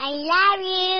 I love you.